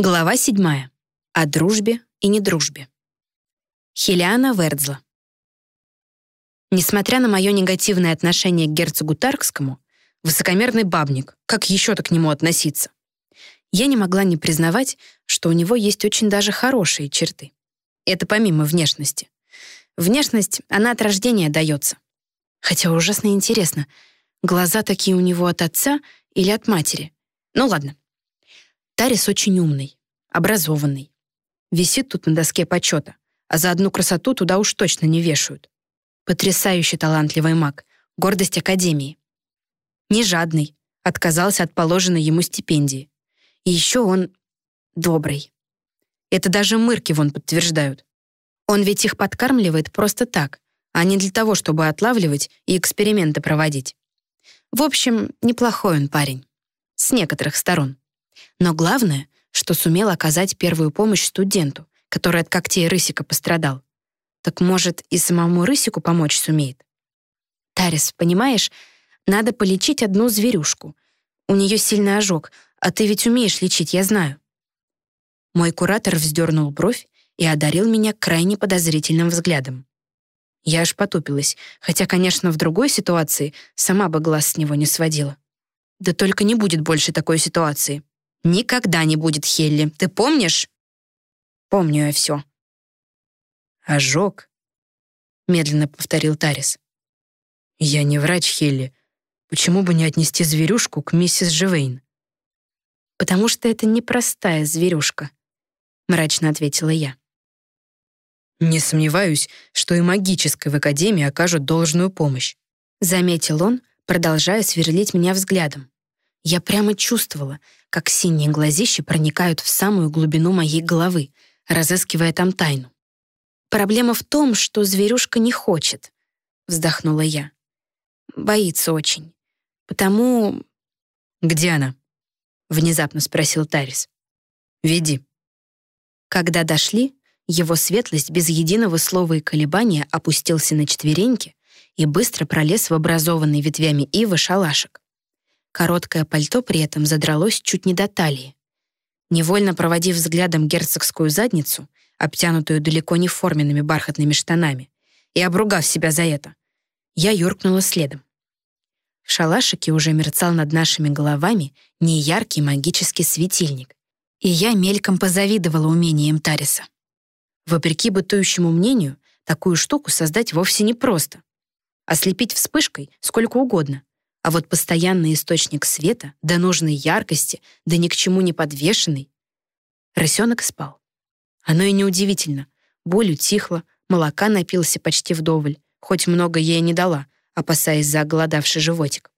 Глава седьмая. О дружбе и недружбе. Хелиана Вердзла. Несмотря на мое негативное отношение к герцогу Таркскому, высокомерный бабник, как еще-то к нему относиться? Я не могла не признавать, что у него есть очень даже хорошие черты. Это помимо внешности. Внешность, она от рождения дается. Хотя ужасно интересно, глаза такие у него от отца или от матери. Ну ладно, Тарис очень умный, образованный. Висит тут на доске почета, а за одну красоту туда уж точно не вешают. Потрясающе талантливый маг, гордость Академии. Не жадный, отказался от положенной ему стипендии. И еще он добрый. Это даже мырки вон подтверждают. Он ведь их подкармливает просто так, а не для того, чтобы отлавливать и эксперименты проводить. В общем, неплохой он парень. С некоторых сторон. Но главное, что сумел оказать первую помощь студенту, который от когтей Рысика пострадал. Так может, и самому Рысику помочь сумеет? Тарис, понимаешь, надо полечить одну зверюшку. У нее сильный ожог, а ты ведь умеешь лечить, я знаю. Мой куратор вздернул бровь и одарил меня крайне подозрительным взглядом. Я аж потупилась, хотя, конечно, в другой ситуации сама бы глаз с него не сводила. Да только не будет больше такой ситуации. Никогда не будет Хелли. Ты помнишь? Помню я все. Ожог, медленно повторил Тарис. Я не врач Хелли. Почему бы не отнести зверюшку к миссис Живейн? Потому что это непростая зверюшка, мрачно ответила я. Не сомневаюсь, что и магической в Академии окажут должную помощь. Заметил он, продолжая сверлить меня взглядом. Я прямо чувствовала, как синие глазища проникают в самую глубину моей головы, разыскивая там тайну. «Проблема в том, что зверюшка не хочет», — вздохнула я. «Боится очень. Потому...» «Где она?» — внезапно спросил Тарис. «Веди». Когда дошли, его светлость без единого слова и колебания опустился на четвереньки и быстро пролез в образованный ветвями ивы шалашик. Короткое пальто при этом задралось чуть не до талии. Невольно проводив взглядом герцогскую задницу, обтянутую далеко не форменными бархатными штанами, и обругав себя за это, я юркнула следом. В шалашике уже мерцал над нашими головами неяркий магический светильник, и я мельком позавидовала умениям Тариса. Вопреки бытующему мнению, такую штуку создать вовсе непросто. Ослепить вспышкой сколько угодно, а вот постоянный источник света, до нужной яркости, да ни к чему не подвешенный. Рысенок спал. Оно и неудивительно. Боль утихла, молока напился почти вдоволь, хоть много ей не дала, опасаясь за оголодавший животик.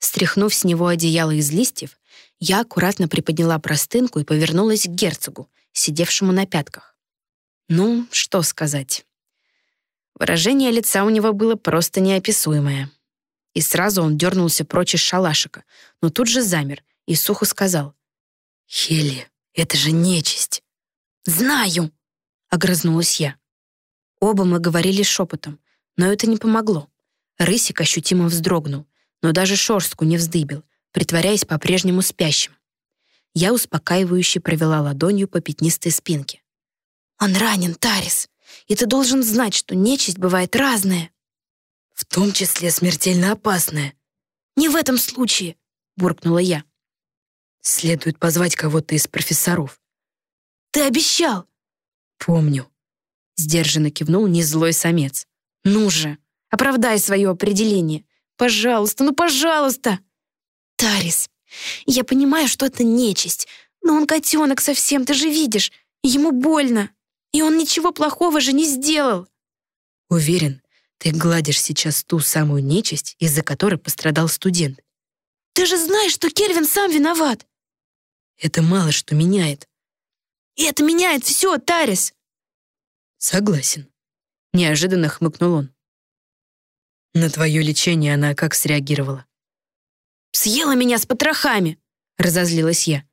Стряхнув с него одеяло из листьев, я аккуратно приподняла простынку и повернулась к герцогу, сидевшему на пятках. Ну, что сказать. Выражение лица у него было просто неописуемое и сразу он дернулся прочь из шалашика, но тут же замер и сухо сказал. «Хелли, это же нечисть!» «Знаю!» — огрызнулась я. Оба мы говорили шепотом, но это не помогло. Рысик ощутимо вздрогнул, но даже шорстку не вздыбил, притворяясь по-прежнему спящим. Я успокаивающе провела ладонью по пятнистой спинке. «Он ранен, Тарис, и ты должен знать, что нечисть бывает разная» в том числе смертельно опасное. «Не в этом случае», — буркнула я. «Следует позвать кого-то из профессоров». «Ты обещал!» «Помню», — сдержанно кивнул незлой самец. «Ну же, оправдай свое определение. Пожалуйста, ну пожалуйста!» «Тарис, я понимаю, что это нечисть, но он котенок совсем, ты же видишь. Ему больно, и он ничего плохого же не сделал». «Уверен, ты гладишь сейчас ту самую нечисть, из-за которой пострадал студент. Ты же знаешь, что Кельвин сам виноват. Это мало что меняет. И это меняет все, Тарис. Согласен. Неожиданно хмыкнул он. На твое лечение она как среагировала? Съела меня с потрохами, разозлилась я.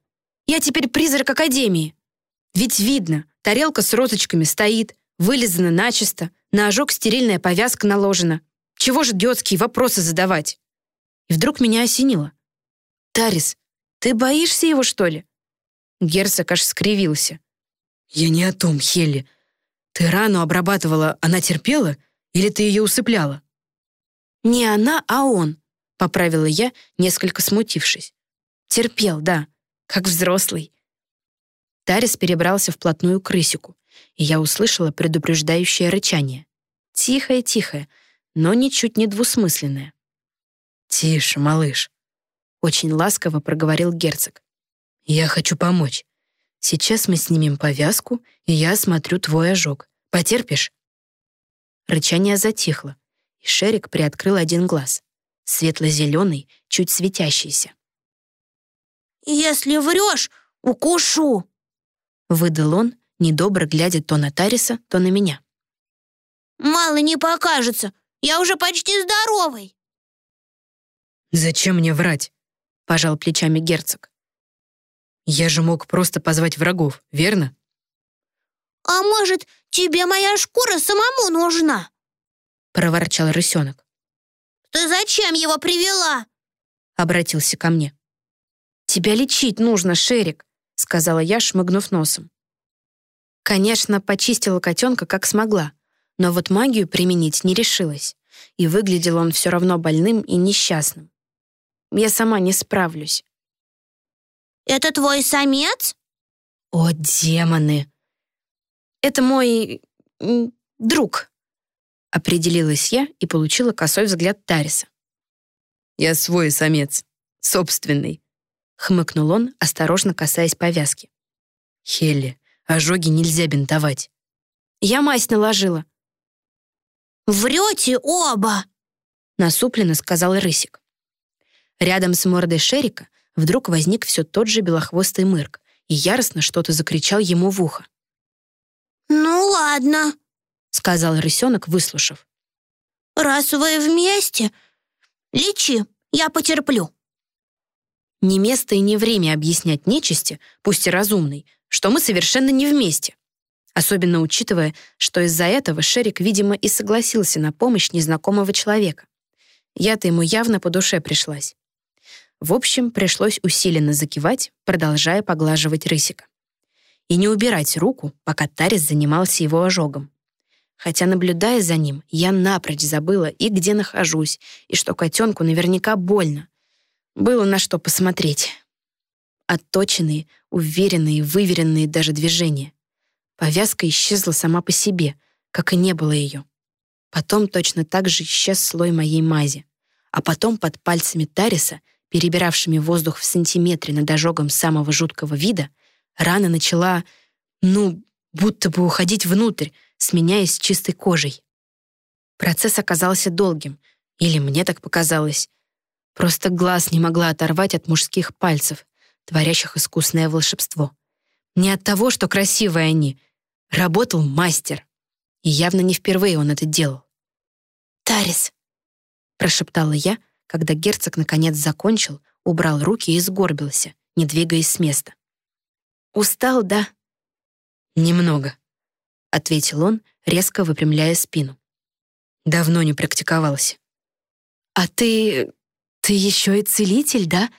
Я теперь призрак Академии. Ведь видно, тарелка с розочками стоит, вылизана начисто, на ожог стерильная повязка наложена. Чего же детские вопросы задавать? И вдруг меня осенило. «Тарис, ты боишься его, что ли?» Герцог аж скривился. «Я не о том, Хелли. Ты рану обрабатывала, она терпела? Или ты ее усыпляла?» «Не она, а он», — поправила я, несколько смутившись. «Терпел, да, как взрослый». Тарис перебрался вплотную к рысику, и я услышала предупреждающее рычание. Тихое-тихое, но ничуть не двусмысленное. «Тише, малыш», — очень ласково проговорил герцог. «Я хочу помочь. Сейчас мы снимем повязку, и я осмотрю твой ожог. Потерпишь?» Рычание затихло, и Шерик приоткрыл один глаз. Светло-зеленый, чуть светящийся. «Если врешь, укушу!» Выдал он, недобро глядя то на Тариса, то на меня. «Мало не покажется, я уже почти здоровый!» «Зачем мне врать?» — пожал плечами герцог. «Я же мог просто позвать врагов, верно?» «А может, тебе моя шкура самому нужна?» — проворчал рысенок. «Ты зачем его привела?» — обратился ко мне. «Тебя лечить нужно, Шерик», — сказала я, шмыгнув носом. Конечно, почистила котенка как смогла, но вот магию применить не решилась, и выглядел он все равно больным и несчастным. Я сама не справлюсь. «Это твой самец?» «О, демоны!» «Это мой... друг», — определилась я и получила косой взгляд Тариса. «Я свой самец, собственный», — хмыкнул он, осторожно касаясь повязки. «Хелли, ожоги нельзя бинтовать». «Я мазь наложила». «Врете оба!» — насупленно сказал Рысик. Рядом с мордой Шерика вдруг возник все тот же белохвостый мырк и яростно что-то закричал ему в ухо. «Ну ладно», — сказал рысенок, выслушав. «Раз вы вместе, лечи, я потерплю». Не место и не время объяснять нечисти, пусть и разумной, что мы совершенно не вместе. Особенно учитывая, что из-за этого Шерик, видимо, и согласился на помощь незнакомого человека. Я-то ему явно по душе пришлась. В общем, пришлось усиленно закивать, продолжая поглаживать рысика. И не убирать руку, пока Тарис занимался его ожогом. Хотя, наблюдая за ним, я напрочь забыла и где нахожусь, и что котенку наверняка больно. Было на что посмотреть. Отточенные, уверенные, выверенные даже движения. Повязка исчезла сама по себе, как и не было ее. Потом точно так же исчез слой моей мази. А потом под пальцами Тариса — перебиравшими воздух в сантиметре над ожогом самого жуткого вида, рана начала, ну, будто бы уходить внутрь, сменяясь чистой кожей. Процесс оказался долгим, или мне так показалось. Просто глаз не могла оторвать от мужских пальцев, творящих искусное волшебство. Не от того, что красивые они. Работал мастер. И явно не впервые он это делал. «Тарис», — прошептала я, — когда герцог наконец закончил, убрал руки и сгорбился, не двигаясь с места. «Устал, да?» «Немного», — ответил он, резко выпрямляя спину. «Давно не практиковался». «А ты... ты еще и целитель, да?»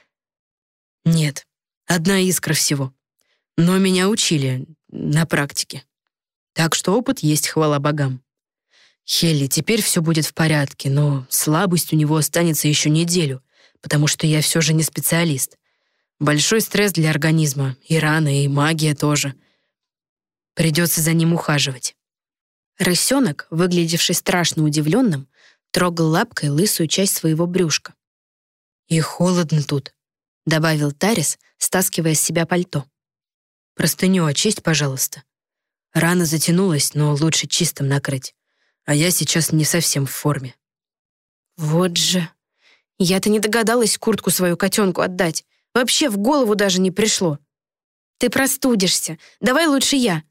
«Нет, одна искра всего. Но меня учили на практике. Так что опыт есть, хвала богам». «Хелли, теперь все будет в порядке, но слабость у него останется еще неделю, потому что я все же не специалист. Большой стресс для организма, и раны, и магия тоже. Придется за ним ухаживать». Рысенок, выглядевший страшно удивленным, трогал лапкой лысую часть своего брюшка. «И холодно тут», — добавил Тарис, стаскивая с себя пальто. «Простыню очисть, пожалуйста. Рана затянулась, но лучше чистым накрыть а я сейчас не совсем в форме. Вот же. Я-то не догадалась куртку свою котенку отдать. Вообще в голову даже не пришло. Ты простудишься. Давай лучше я.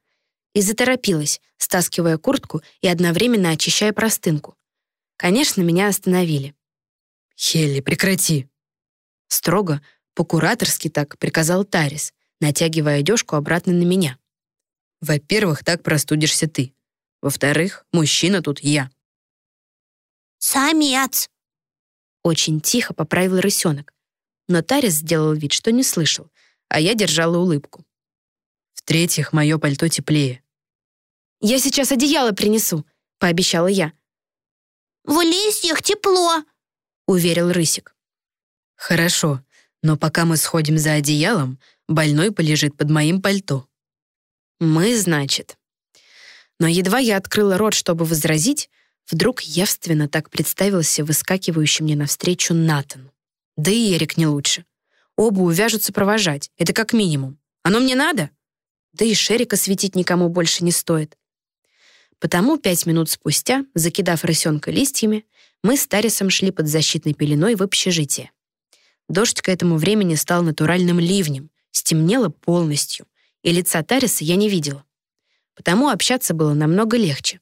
И заторопилась, стаскивая куртку и одновременно очищая простынку. Конечно, меня остановили. «Хелли, прекрати!» Строго, по-кураторски так приказал Тарис, натягивая одежку обратно на меня. «Во-первых, так простудишься ты. Во-вторых, мужчина тут я. «Самец!» Очень тихо поправил рысенок. Но Тарис сделал вид, что не слышал, а я держала улыбку. В-третьих, мое пальто теплее. «Я сейчас одеяло принесу», — пообещала я. В листьях тепло. Уверил Рысик. Хорошо, но пока мы сходим за одеялом, больной полежит под моим пальто. Мы, значит. Но едва я открыла рот, чтобы возразить, вдруг явственно так представился выскакивающий мне навстречу Натан. Да и Эрик не лучше. Оба увяжутся провожать, это как минимум. Оно мне надо? Да и Шерика светить никому больше не стоит. Потому пять минут спустя, закидав рысенка листьями, мы с Тарисом шли под защитной пеленой в общежитие. Дождь к этому времени стал натуральным ливнем, стемнело полностью, и лица Тариса я не видела. Потому общаться было намного легче.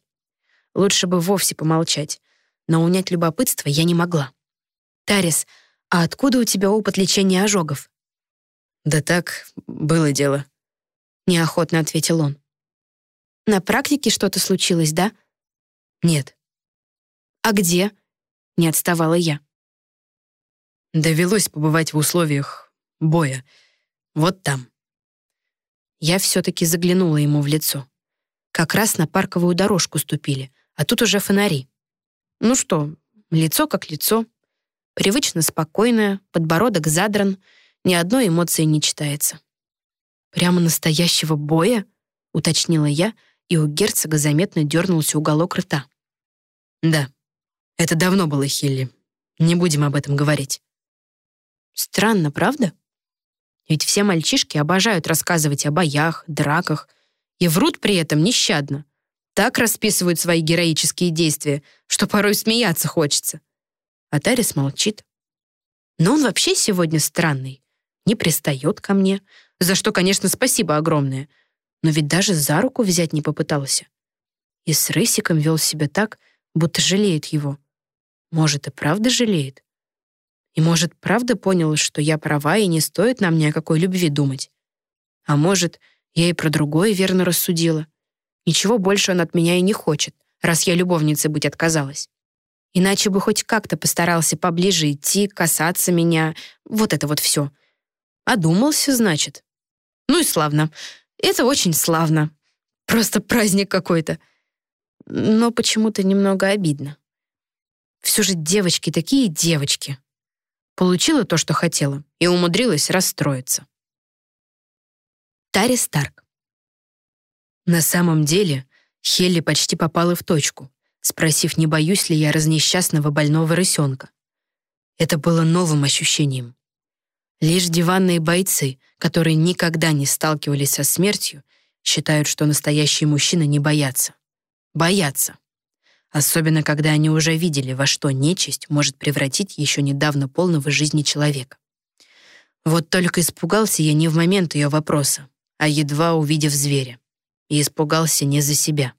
Лучше бы вовсе помолчать, но унять любопытство я не могла. «Тарис, а откуда у тебя опыт лечения ожогов?» «Да так, было дело», — неохотно ответил он. «На практике что-то случилось, да?» «Нет». «А где?» — не отставала я. Довелось побывать в условиях боя. Вот там. Я все-таки заглянула ему в лицо. Как раз на парковую дорожку ступили, а тут уже фонари. Ну что, лицо как лицо. Привычно спокойное, подбородок задран, ни одной эмоции не читается. «Прямо настоящего боя?» — уточнила я, и у герцога заметно дернулся уголок рта. «Да, это давно было, Хилли. Не будем об этом говорить». Странно, правда? Ведь все мальчишки обожают рассказывать о боях, драках и врут при этом нещадно. Так расписывают свои героические действия, что порой смеяться хочется. А Тарис молчит. Но он вообще сегодня странный. Не пристает ко мне, за что, конечно, спасибо огромное. Но ведь даже за руку взять не попытался. И с Рысиком вел себя так, будто жалеет его. Может, и правда жалеет? И, может, правда понял, что я права, и не стоит нам ни о какой любви думать. А может, я и про другое верно рассудила. Ничего больше он от меня и не хочет, раз я любовницей быть отказалась. Иначе бы хоть как-то постарался поближе идти, касаться меня, вот это вот все. Одумался, значит. Ну и славно. Это очень славно. Просто праздник какой-то. Но почему-то немного обидно. Все же девочки такие девочки. Получила то, что хотела, и умудрилась расстроиться. Тари Старк. На самом деле, Хелли почти попала в точку, спросив, не боюсь ли я разнесчастного больного рысенка. Это было новым ощущением. Лишь диванные бойцы, которые никогда не сталкивались со смертью, считают, что настоящие мужчины не боятся. Боятся особенно когда они уже видели, во что нечисть может превратить еще недавно полного жизни человека. Вот только испугался я не в момент ее вопроса, а едва увидев зверя. И испугался не за себя.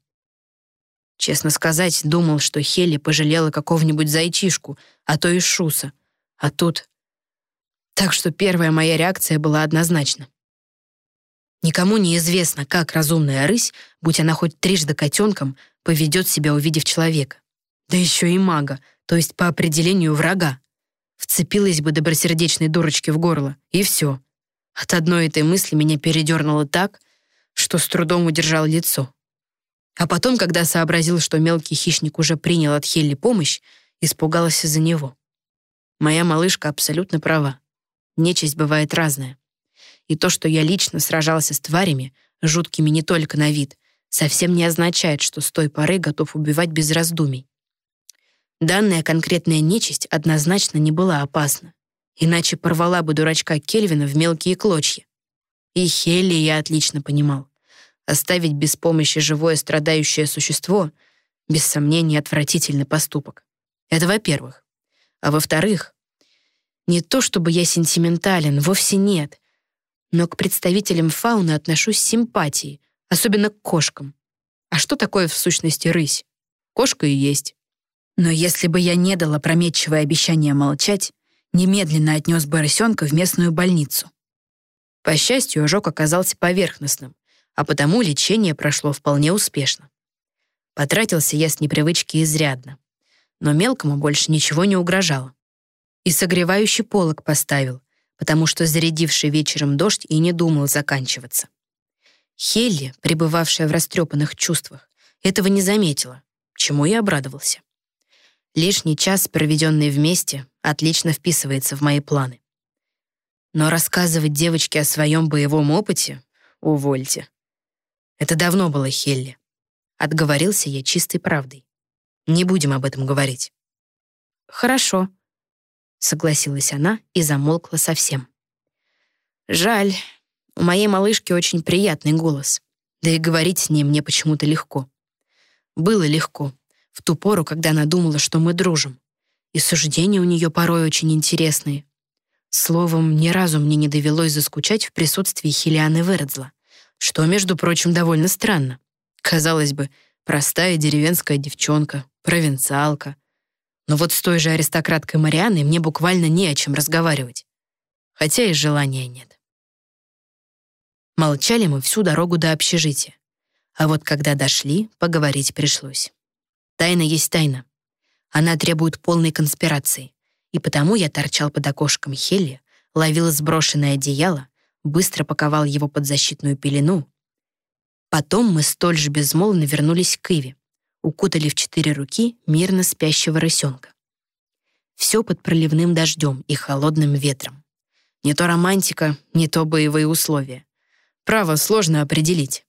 Честно сказать, думал, что Хели пожалела какого-нибудь зайчишку, а то и шуса. А тут... Так что первая моя реакция была однозначна. Никому не известно, как разумная рысь, будь она хоть трижды котенком, поведет себя, увидев человека. Да еще и мага, то есть по определению врага. Вцепилась бы добросердечной дурочке в горло, и все. От одной этой мысли меня передернуло так, что с трудом удержал лицо. А потом, когда сообразил, что мелкий хищник уже принял от Хелли помощь, испугался за него. Моя малышка абсолютно права. Нечисть бывает разная. И то, что я лично сражался с тварями, жуткими не только на вид, совсем не означает, что с той поры готов убивать без раздумий. Данная конкретная нечисть однозначно не была опасна, иначе порвала бы дурачка Кельвина в мелкие клочья. И Хелли я отлично понимал. Оставить без помощи живое страдающее существо — без сомнения отвратительный поступок. Это во-первых. А во-вторых, не то чтобы я сентиментален, вовсе нет но к представителям фауны отношусь с симпатией, особенно к кошкам. А что такое в сущности рысь? Кошка и есть. Но если бы я не дала прометчивое обещание молчать, немедленно отнес бы рысенка в местную больницу. По счастью, ожог оказался поверхностным, а потому лечение прошло вполне успешно. Потратился я с непривычки изрядно, но мелкому больше ничего не угрожало. И согревающий полог поставил, потому что зарядивший вечером дождь и не думал заканчиваться. Хелли, пребывавшая в растрепанных чувствах, этого не заметила, чему я обрадовался. Лишний час, проведенный вместе, отлично вписывается в мои планы. Но рассказывать девочке о своем боевом опыте — увольте. Это давно было Хелли. Отговорился я чистой правдой. Не будем об этом говорить. «Хорошо», — согласилась она и замолкла совсем. «Жаль, у моей малышки очень приятный голос, да и говорить с ней мне почему-то легко. Было легко, в ту пору, когда она думала, что мы дружим. И суждения у нее порой очень интересные. Словом, ни разу мне не довелось заскучать в присутствии Хелианы Вердзла, что, между прочим, довольно странно. Казалось бы, простая деревенская девчонка, провинциалка. Но вот с той же аристократкой Марианной мне буквально не о чем разговаривать. Хотя и желания нет. Молчали мы всю дорогу до общежития. А вот когда дошли, поговорить пришлось. Тайна есть тайна. Она требует полной конспирации. И потому я торчал под окошком Хелли, ловил сброшенное одеяло, быстро паковал его под защитную пелену. Потом мы столь же безмолвно вернулись к Иве, укутали в четыре руки мирно спящего рысенка. Все под проливным дождем и холодным ветром. Не то романтика, не то боевые условия. Право сложно определить.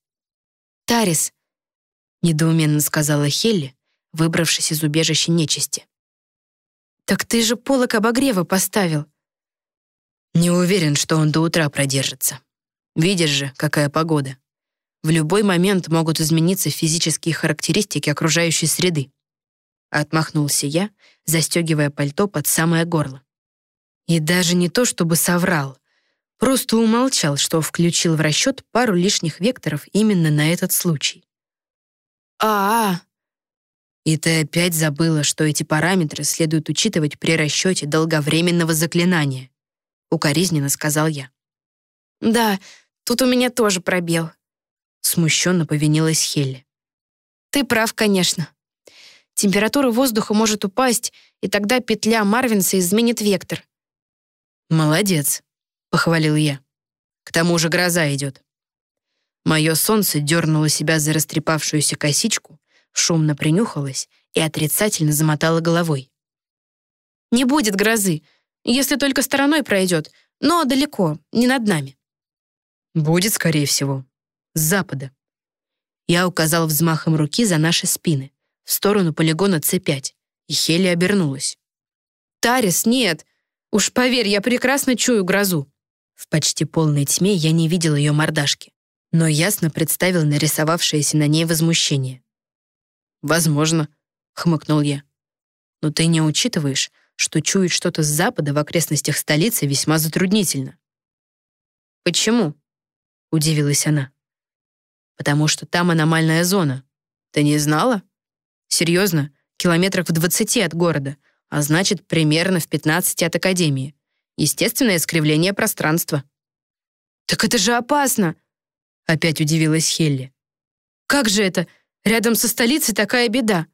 «Тарис», — недоуменно сказала Хелли, выбравшись из убежища нечисти. «Так ты же полок обогрева поставил». Не уверен, что он до утра продержится. Видишь же, какая погода. В любой момент могут измениться физические характеристики окружающей среды. Отмахнулся я, застегивая пальто под самое горло. И даже не то, чтобы соврал. Просто умолчал, что включил в расчет пару лишних векторов именно на этот случай. а а И ты опять забыла, что эти параметры следует учитывать при расчете долговременного заклинания, укоризненно сказал я. Да, тут у меня тоже пробел. Смущенно повинилась Хелли. Ты прав, конечно. Температура воздуха может упасть, и тогда петля Марвинса изменит вектор. Молодец, похвалил я. К тому же гроза идет. Мое солнце дернуло себя за растрепавшуюся косичку, шумно принюхалось и отрицательно замотало головой. «Не будет грозы, если только стороной пройдет, но далеко, не над нами». «Будет, скорее всего. С запада». Я указал взмахом руки за наши спины, в сторону полигона С5, и Хели обернулась. «Тарис, нет! Уж поверь, я прекрасно чую грозу. В почти полной тьме я не видел ее мордашки, но ясно представил нарисовавшееся на ней возмущение. «Возможно», — хмыкнул я. «Но ты не учитываешь, что чуять что-то с запада в окрестностях столицы весьма затруднительно». «Почему?» — удивилась она. «Потому что там аномальная зона. Ты не знала? Серьезно, километрах в двадцати от города, а значит, примерно в пятнадцати от Академии. Естественное искривление пространства. «Так это же опасно!» Опять удивилась Хелли. «Как же это? Рядом со столицей такая беда!»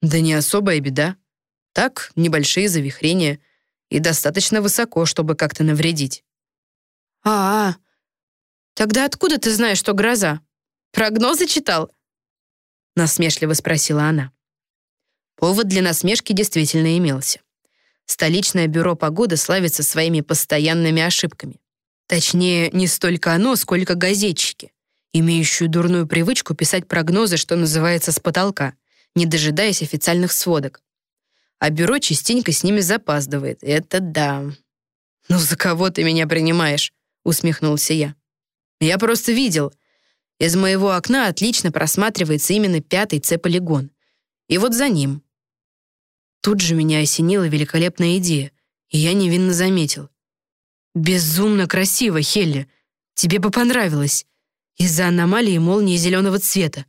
«Да не особая беда. Так, небольшие завихрения. И достаточно высоко, чтобы как-то навредить». «А, -а. Тогда откуда ты знаешь, что гроза? Прогнозы читал?» Насмешливо спросила она. Повод для насмешки действительно имелся столичное бюро погоды славится своими постоянными ошибками. Точнее, не столько оно, сколько газетчики, имеющие дурную привычку писать прогнозы, что называется, с потолка, не дожидаясь официальных сводок. А бюро частенько с ними запаздывает. Это да. «Ну, за кого ты меня принимаешь?» — усмехнулся я. «Я просто видел. Из моего окна отлично просматривается именно пятый С-полигон. И вот за ним Тут же меня осенила великолепная идея, и я невинно заметил. «Безумно красиво, Хелли. Тебе бы понравилось. Из-за аномалии молнии зеленого цвета.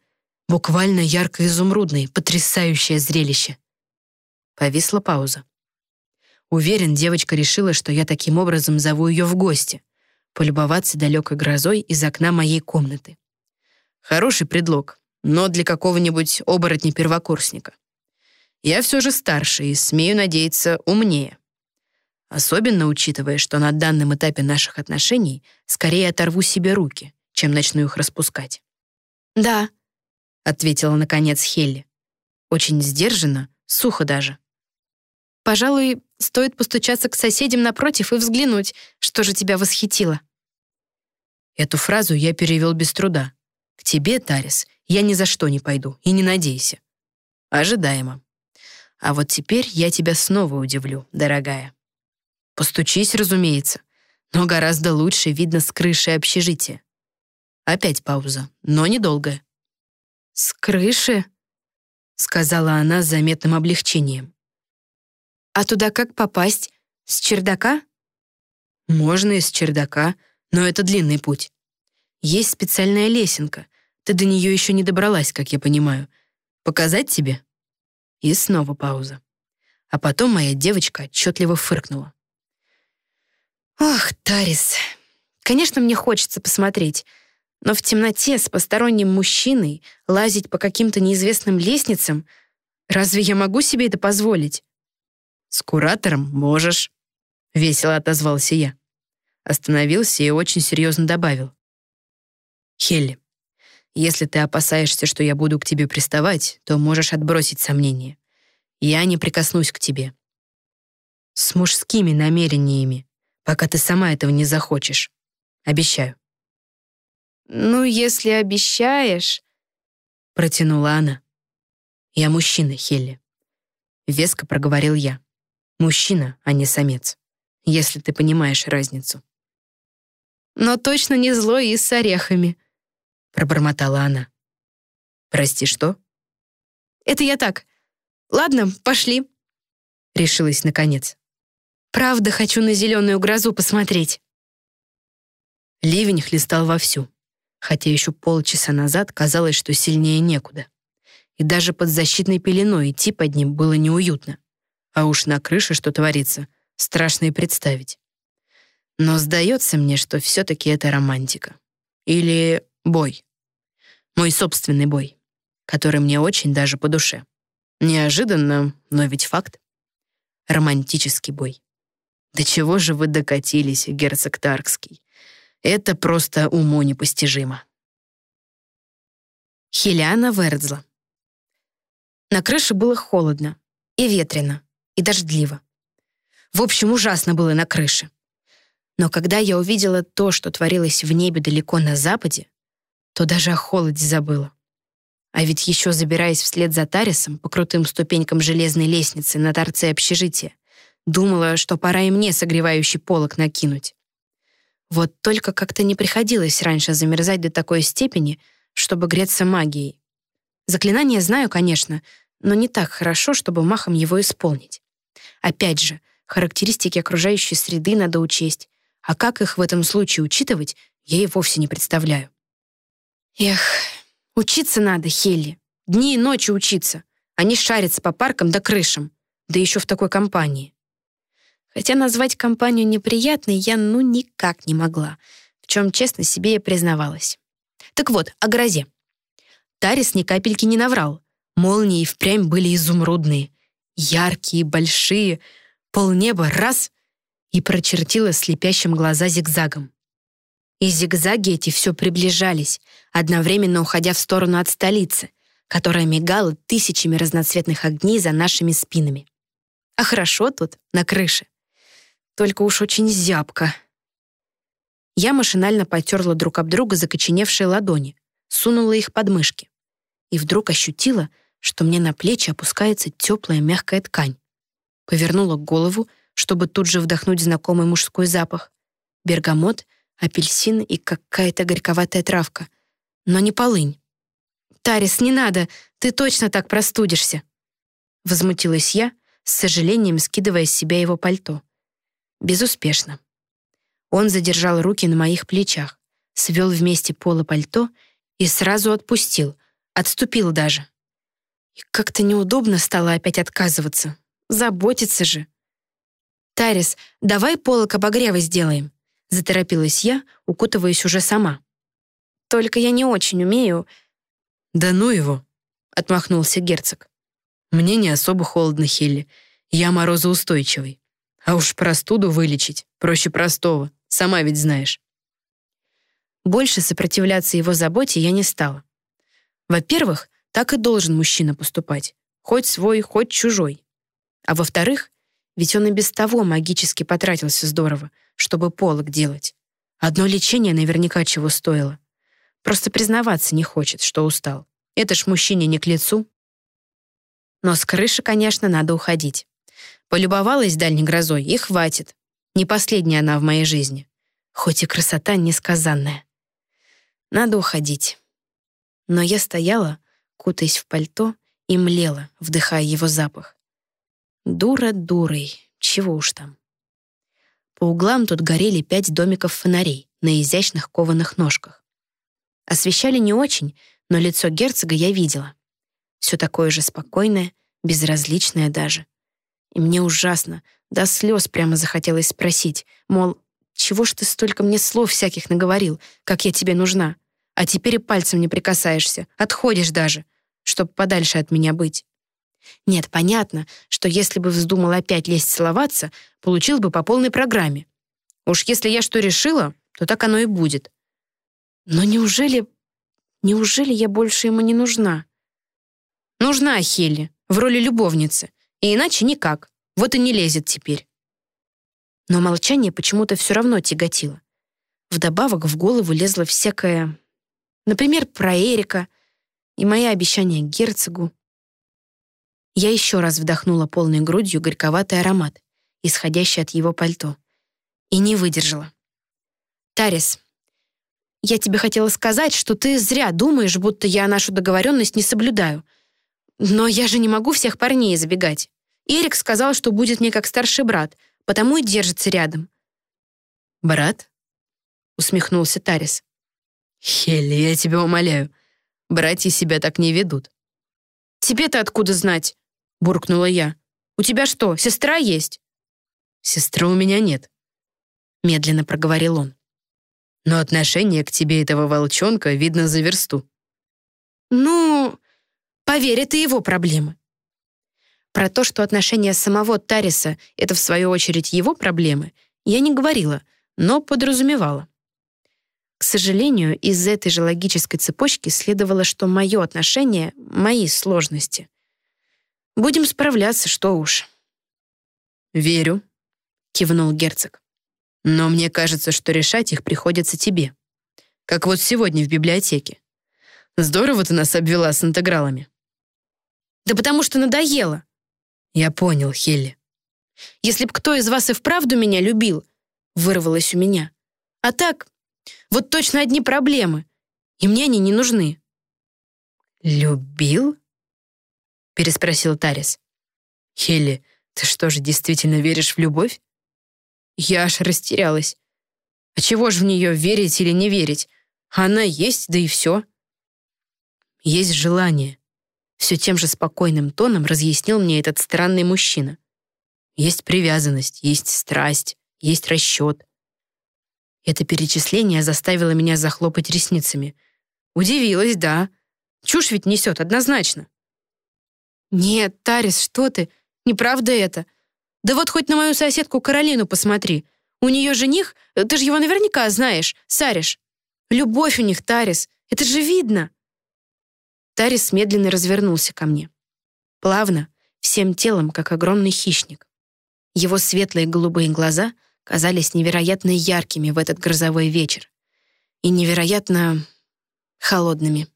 Буквально ярко-изумрудное, потрясающее зрелище». Повисла пауза. Уверен, девочка решила, что я таким образом зову ее в гости, полюбоваться далекой грозой из окна моей комнаты. Хороший предлог, но для какого-нибудь оборотня-первокурсника. Я все же старше и, смею надеяться, умнее. Особенно учитывая, что на данном этапе наших отношений скорее оторву себе руки, чем начну их распускать. «Да», — ответила наконец Хелли. Очень сдержанно, сухо даже. «Пожалуй, стоит постучаться к соседям напротив и взглянуть, что же тебя восхитило». Эту фразу я перевел без труда. «К тебе, Тарис, я ни за что не пойду, и не надейся». Ожидаемо. А вот теперь я тебя снова удивлю, дорогая. Постучись, разумеется, но гораздо лучше видно с крыши общежития. Опять пауза, но недолгая. «С крыши?» — сказала она с заметным облегчением. «А туда как попасть? С чердака?» «Можно и с чердака, но это длинный путь. Есть специальная лесенка. Ты до нее еще не добралась, как я понимаю. Показать тебе?» И снова пауза. А потом моя девочка отчетливо фыркнула. «Ох, Тарис, конечно, мне хочется посмотреть, но в темноте с посторонним мужчиной лазить по каким-то неизвестным лестницам, разве я могу себе это позволить?» «С куратором можешь», — весело отозвался я. Остановился и очень серьезно добавил. «Хелли, если ты опасаешься, что я буду к тебе приставать, то можешь отбросить сомнения. Я не прикоснусь к тебе. С мужскими намерениями, пока ты сама этого не захочешь. Обещаю. «Ну, если обещаешь...» — протянула она. «Я мужчина, Хелли», — веско проговорил я. «Мужчина, а не самец, если ты понимаешь разницу». «Но точно не злой и с орехами», — пробормотала она. «Прости, что?» «Это я так. Ладно, пошли», — решилась наконец. «Правда хочу на зеленую грозу посмотреть». Ливень хлестал вовсю, хотя еще полчаса назад казалось, что сильнее некуда. И даже под защитной пеленой идти под ним было неуютно. А уж на крыше что творится, страшно и представить. Но сдается мне, что все-таки это романтика. Или Бой. Мой собственный бой, который мне очень даже по душе. Неожиданно, но ведь факт. Романтический бой. До чего же вы докатились, герцог Таркский? Это просто уму непостижимо. Хелиана Вердзла. На крыше было холодно, и ветрено, и дождливо. В общем, ужасно было на крыше. Но когда я увидела то, что творилось в небе далеко на западе, то даже о холоде забыла. А ведь еще забираясь вслед за Тарисом по крутым ступенькам железной лестницы на торце общежития, думала, что пора и мне согревающий полок накинуть. Вот только как-то не приходилось раньше замерзать до такой степени, чтобы греться магией. Заклинание знаю, конечно, но не так хорошо, чтобы махом его исполнить. Опять же, характеристики окружающей среды надо учесть, а как их в этом случае учитывать, я и вовсе не представляю. Эх, учиться надо, Хелли. Дни и ночи учиться, не шариться по паркам да крышам, да еще в такой компании. Хотя назвать компанию неприятной я ну никак не могла, в чем честно себе и признавалась. Так вот, о грозе. Тарис ни капельки не наврал. Молнии впрямь были изумрудные, яркие, большие, полнеба раз — и прочертила слепящим глаза зигзагом. И зигзаги эти все приближались, одновременно уходя в сторону от столицы, которая мигала тысячами разноцветных огней за нашими спинами. А хорошо тут, на крыше. Только уж очень зябко. Я машинально потерла друг об друга закоченевшие ладони, сунула их под мышки. И вдруг ощутила, что мне на плечи опускается теплая мягкая ткань. Повернула голову, чтобы тут же вдохнуть знакомый мужской запах. Бергамот — апельсин и какая-то горьковатая травка. Но не полынь. «Тарис, не надо, ты точно так простудишься!» Возмутилась я, с сожалением скидывая с себя его пальто. Безуспешно. Он задержал руки на моих плечах, свел вместе поло пальто и сразу отпустил, отступил даже. И как-то неудобно стало опять отказываться. Заботиться же. «Тарис, давай полок обогрева сделаем», Заторопилась я, укутываясь уже сама. «Только я не очень умею...» «Да ну его!» — отмахнулся герцог. «Мне не особо холодно, Хелли. Я морозоустойчивый. А уж простуду вылечить проще простого, сама ведь знаешь». Больше сопротивляться его заботе я не стала. Во-первых, так и должен мужчина поступать. Хоть свой, хоть чужой. А во-вторых, ведь он и без того магически потратился здорово, чтобы полок делать. Одно лечение наверняка чего стоило. Просто признаваться не хочет, что устал. Это ж мужчине не к лицу. Но с крыши, конечно, надо уходить. Полюбовалась дальней грозой, и хватит. Не последняя она в моей жизни. Хоть и красота несказанная. Надо уходить. Но я стояла, кутаясь в пальто, и млела, вдыхая его запах. Дура дурой, чего уж там. По углам тут горели пять домиков фонарей на изящных кованых ножках. Освещали не очень, но лицо герцога я видела. Все такое же спокойное, безразличное даже. И мне ужасно, до слез прямо захотелось спросить, мол, чего ж ты столько мне слов всяких наговорил, как я тебе нужна? А теперь и пальцем не прикасаешься, отходишь даже, чтоб подальше от меня быть. Нет, понятно, что если бы вздумал опять лезть целоваться, получил бы по полной программе. Уж если я что решила, то так оно и будет. Но неужели... Неужели я больше ему не нужна? Нужна Хелли в роли любовницы, и иначе никак. Вот и не лезет теперь. Но молчание почему-то все равно тяготило. Вдобавок в голову лезло всякое... Например, про Эрика и мои обещания герцогу. Я еще раз вдохнула полной грудью горьковатый аромат, исходящий от его пальто, и не выдержала. «Тарис, я тебе хотела сказать, что ты зря думаешь, будто я нашу договоренность не соблюдаю. Но я же не могу всех парней забегать. Эрик сказал, что будет мне как старший брат, потому и держится рядом». «Брат?» — усмехнулся Тарис. «Хелли, я тебя умоляю, братья себя так не ведут». «Тебе-то откуда знать?» — буркнула я. «У тебя что, сестра есть?» «Сестры у меня нет», — медленно проговорил он. «Но отношение к тебе этого волчонка видно за версту». «Ну, поверь, это его проблемы. Про то, что отношения самого Тариса — это, в свою очередь, его проблемы, я не говорила, но подразумевала. К сожалению, из этой же логической цепочки следовало, что мое отношение — мои сложности. Будем справляться, что уж. «Верю», — кивнул герцог. «Но мне кажется, что решать их приходится тебе. Как вот сегодня в библиотеке. Здорово ты нас обвела с интегралами». «Да потому что надоело», «Я понял, Хелли». «Если б кто из вас и вправду меня любил», — вырвалось у меня. «А так, вот точно одни проблемы, и мне они не нужны». «Любил?» — переспросил Тарис. «Хелли, ты что же, действительно веришь в любовь?» Я аж растерялась. А чего ж в нее верить или не верить? Она есть, да и все. Есть желание, все тем же спокойным тоном разъяснил мне этот странный мужчина. Есть привязанность, есть страсть, есть расчет. Это перечисление заставило меня захлопать ресницами. Удивилась, да. Чушь ведь несет однозначно. «Нет, Тарис, что ты? Неправда это. Да вот хоть на мою соседку Каролину посмотри. У нее жених, ты же его наверняка знаешь, Сариш. Любовь у них, Тарис, это же видно». Тарис медленно развернулся ко мне. Плавно, всем телом, как огромный хищник. Его светлые голубые глаза казались невероятно яркими в этот грозовой вечер и невероятно холодными.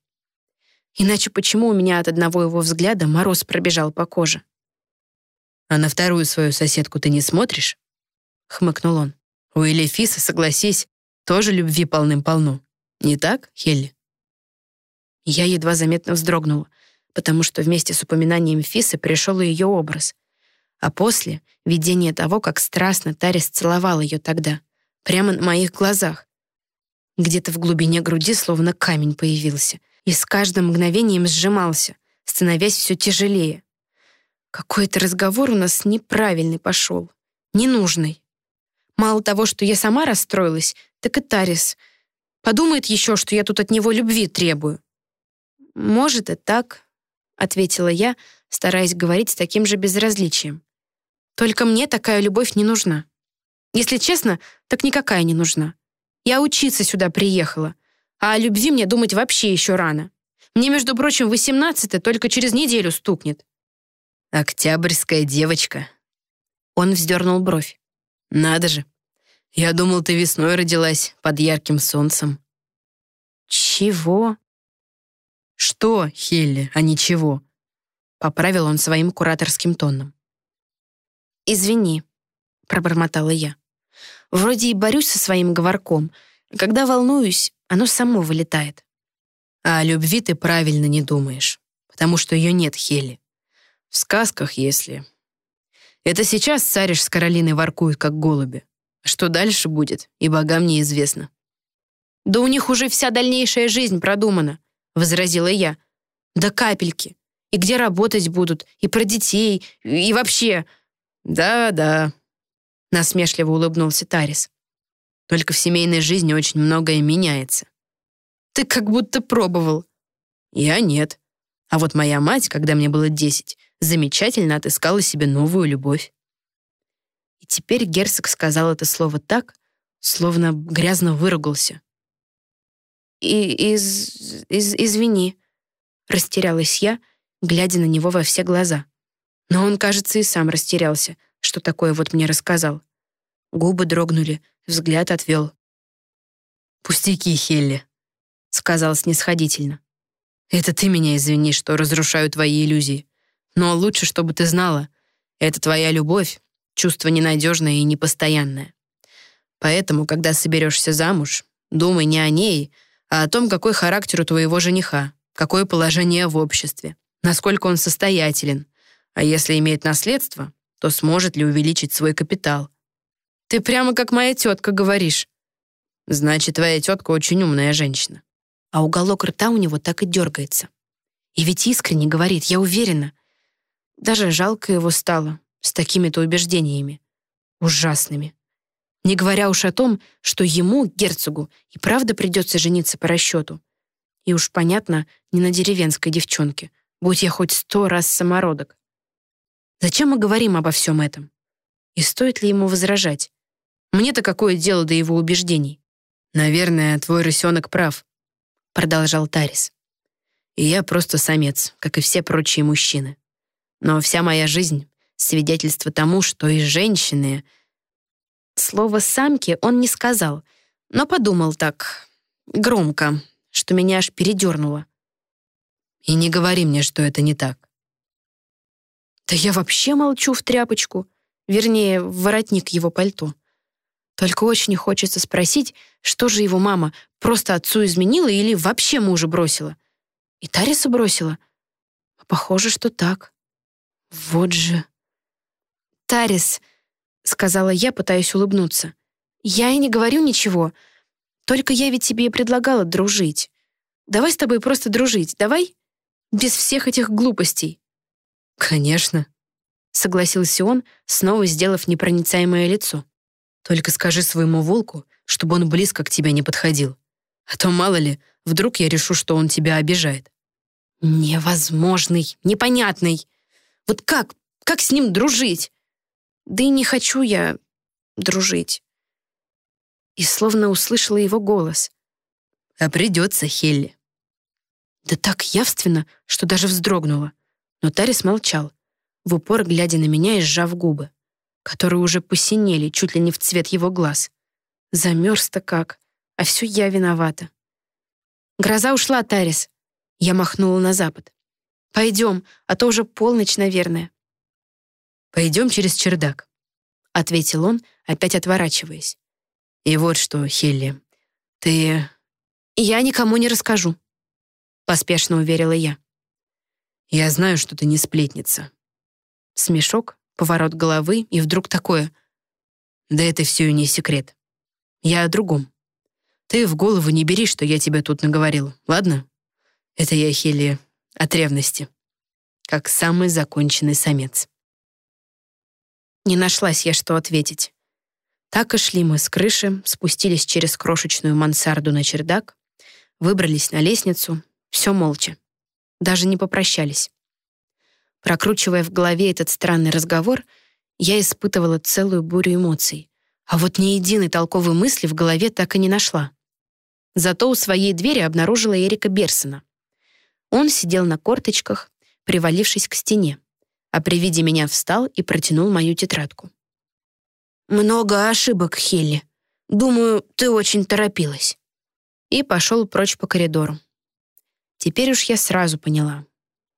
Иначе почему у меня от одного его взгляда мороз пробежал по коже? «А на вторую свою соседку ты не смотришь?» — хмыкнул он. «У Элефиса, согласись, тоже любви полным-полно. Не так, Хелли?» Я едва заметно вздрогнула, потому что вместе с упоминанием Фисы пришел и ее образ. А после — видение того, как страстно Тарис целовал ее тогда, прямо на моих глазах. Где-то в глубине груди словно камень появился и с каждым мгновением сжимался, становясь все тяжелее. Какой-то разговор у нас неправильный пошел, ненужный. Мало того, что я сама расстроилась, так и Тарис. Подумает еще, что я тут от него любви требую. «Может, и так», — ответила я, стараясь говорить с таким же безразличием. «Только мне такая любовь не нужна. Если честно, так никакая не нужна. Я учиться сюда приехала. А о любви мне думать вообще еще рано. Мне, между прочим, 18 только через неделю стукнет. Октябрьская девочка. Он вздернул бровь. Надо же. Я думал, ты весной родилась под ярким солнцем. Чего? Что, Хелли, а ничего? Поправил он своим кураторским тоном. «Извини», — пробормотала я. «Вроде и борюсь со своим говорком. Когда волнуюсь, оно само вылетает». А о любви ты правильно не думаешь, потому что ее нет, Хелли. В сказках, если... Это сейчас цариш с Каролиной воркуют, как голуби. Что дальше будет, и богам неизвестно. «Да у них уже вся дальнейшая жизнь продумана», — возразила я. «Да капельки. И где работать будут, и про детей, и вообще...» «Да-да», — насмешливо улыбнулся Тарис. «Только в семейной жизни очень многое меняется». «Ты как будто пробовал». «Я нет. А вот моя мать, когда мне было десять, замечательно отыскала себе новую любовь». И теперь герцог сказал это слово так, словно грязно выругался. «И из... из... извини», — растерялась я, глядя на него во все глаза. Но он, кажется, и сам растерялся, что такое вот мне рассказал. Губы дрогнули, взгляд отвел. «Пустяки, Хелли», — сказал снисходительно. «Это ты меня извини, что разрушаю твои иллюзии. Но лучше, чтобы ты знала, это твоя любовь, чувство ненадежное и непостоянное. Поэтому, когда соберешься замуж, думай не о ней, а о том, какой характер у твоего жениха, какое положение в обществе, насколько он состоятелен, а если имеет наследство, то сможет ли увеличить свой капитал. Ты прямо как моя тетка говоришь. Значит, твоя тетка очень умная женщина. А уголок рта у него так и дергается. И ведь искренне говорит, я уверена. Даже жалко его стало с такими-то убеждениями. Ужасными. Не говоря уж о том, что ему, герцогу, и правда придется жениться по расчету. И уж понятно, не на деревенской девчонке, будь я хоть сто раз самородок. Зачем мы говорим обо всем этом? И стоит ли ему возражать? Мне-то какое дело до его убеждений? «Наверное, твой рысенок прав», — продолжал Тарис. «И я просто самец, как и все прочие мужчины. Но вся моя жизнь — свидетельство тому, что и женщины...» Слово «самки» он не сказал, но подумал так, громко, что меня аж передернуло. «И не говори мне, что это не так. Да я вообще молчу в тряпочку, вернее, в воротник его пальто. Только очень хочется спросить, что же его мама просто отцу изменила или вообще мужа бросила? И Тариса бросила? Похоже, что так. Вот же. «Тарис», — сказала я, пытаясь улыбнуться, — «я и не говорю ничего. Только я ведь тебе и предлагала дружить. Давай с тобой просто дружить, давай? Без всех этих глупостей». «Конечно», — согласился он, снова сделав непроницаемое лицо. «Только скажи своему волку, чтобы он близко к тебе не подходил. А то, мало ли, вдруг я решу, что он тебя обижает». «Невозможный, непонятный. Вот как, как с ним дружить? Да и не хочу я дружить». И словно услышала его голос. «А придется, Хелли». Да так явственно, что даже вздрогнула. Но Тарис молчал, в упор глядя на меня и сжав губы, которые уже посинели чуть ли не в цвет его глаз. Замерз-то как, а все я виновата. Гроза ушла, Тарис. Я махнула на запад. Пойдем, а то уже полночь, наверное. Пойдем через чердак, ответил он, опять отворачиваясь. И вот что, Хелли, ты... Я никому не расскажу, поспешно уверила я. Я знаю, что ты не сплетница». Смешок, поворот головы и вдруг такое. «Да это все и не секрет. Я о другом. Ты в голову не бери, что я тебе тут наговорил, ладно? Это я, Хелия, от ревности. Как самый законченный самец». Не нашлась я, что ответить. Так и шли мы с крыши, спустились через крошечную мансарду на чердак, выбрались на лестницу, все молча даже не попрощались. Прокручивая в голове этот странный разговор, я испытывала целую бурю эмоций, А вот ни единой толковой мысли в голове так и не нашла. Зато у своей двери обнаружила Эрика Берсона. Он сидел на корточках, привалившись к стене, а при виде меня встал и протянул мою тетрадку. «Много ошибок, Хелли. Думаю, ты очень торопилась». И пошел прочь по коридору. Теперь уж я сразу поняла.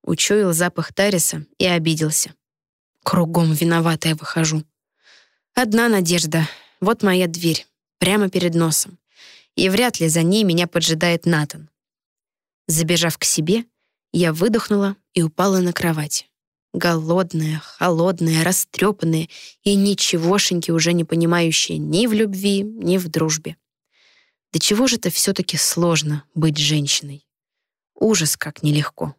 Учуял запах Тариса и обиделся. Кругом виноватая выхожу. Одна надежда. Вот моя дверь. Прямо перед носом. И вряд ли за ней меня поджидает Натан. Забежав к себе, я выдохнула и упала на кровать. Голодная, холодная, растрепанная и ничегошеньки уже не понимающая ни в любви, ни в дружбе. Да чего же это все-таки сложно быть женщиной? Ужас как нелегко.